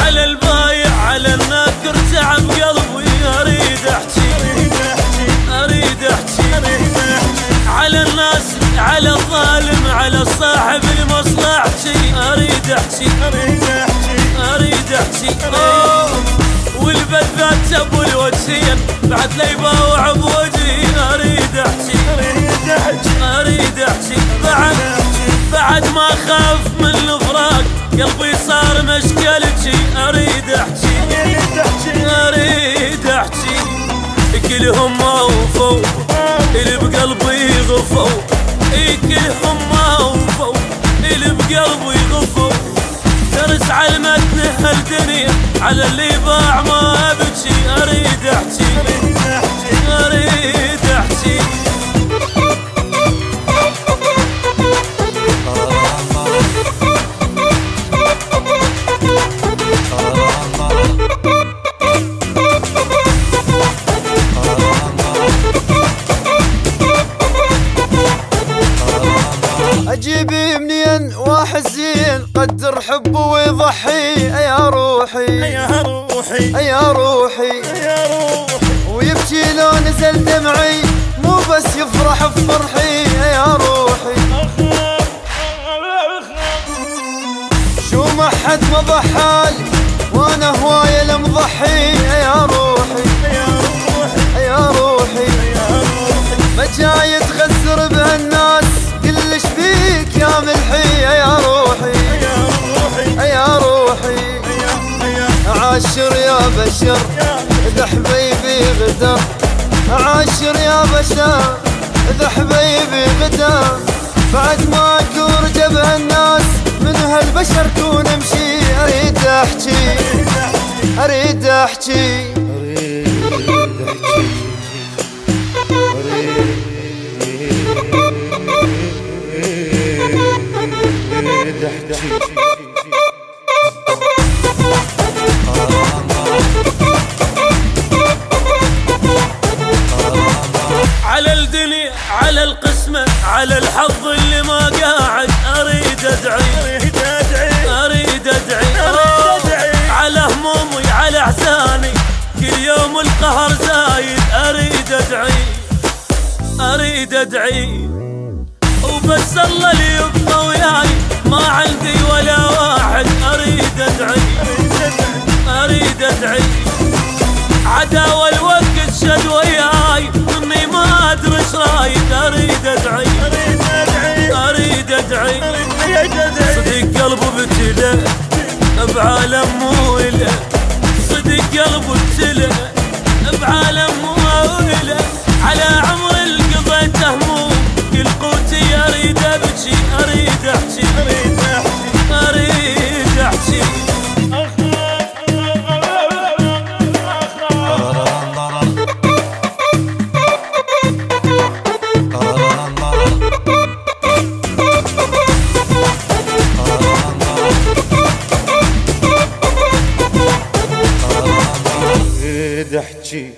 على البايع على الناكر تعم قلبي. أريد أحكي أريد أحكي. على الناس على الظالم على صاحب المصلحتي. أريد أحكي أريد أحكي. اريد احجي والبذات أبو الوجهين بعد لي باوع بوجهي أريد أحكي أريد أحكي. اريد احجي بعد بعد ما اخاف من الفراق قلبي صار مش كلهم وفوا اللي بقلبي غفوا كلهم وفوا اللي بقلبي غفوا درس على المتن هالدنيا على اللي باع ما ابكي أريد أحكي أريد أحكي يا روحي. يا روحي. يا روحي. يا روحي. ويبكي لو نزل دمعي مو بس يفرح بفرحي. يا روحي. شو ما حد ما ضحالي وأنا هواية لمضحي. يا روحي. يا روحي. يا روحي. عاشر يا بشر إذا حبيبي غدر عاشر يا بشر إذا حبيبي غدر بعد ما اكور جبه الناس من هالبشر كون امشي أريد أحكي أريد أحكي. على القسمة على الحظ اللي ما قاعد. أريد أدعي أريد أدعي. أريد أدعي. على همومي على أحزاني. كل يوم القهر زايد. أريد أدعي أريد أدعي. وبس الله اللي يبقى وياي. ما عندي ولا واحد. أريد أدعي. أريد أدعي. ابتلى بعالم مو له صدق قلبه ابتلى بعالم مو له على عمر تحكي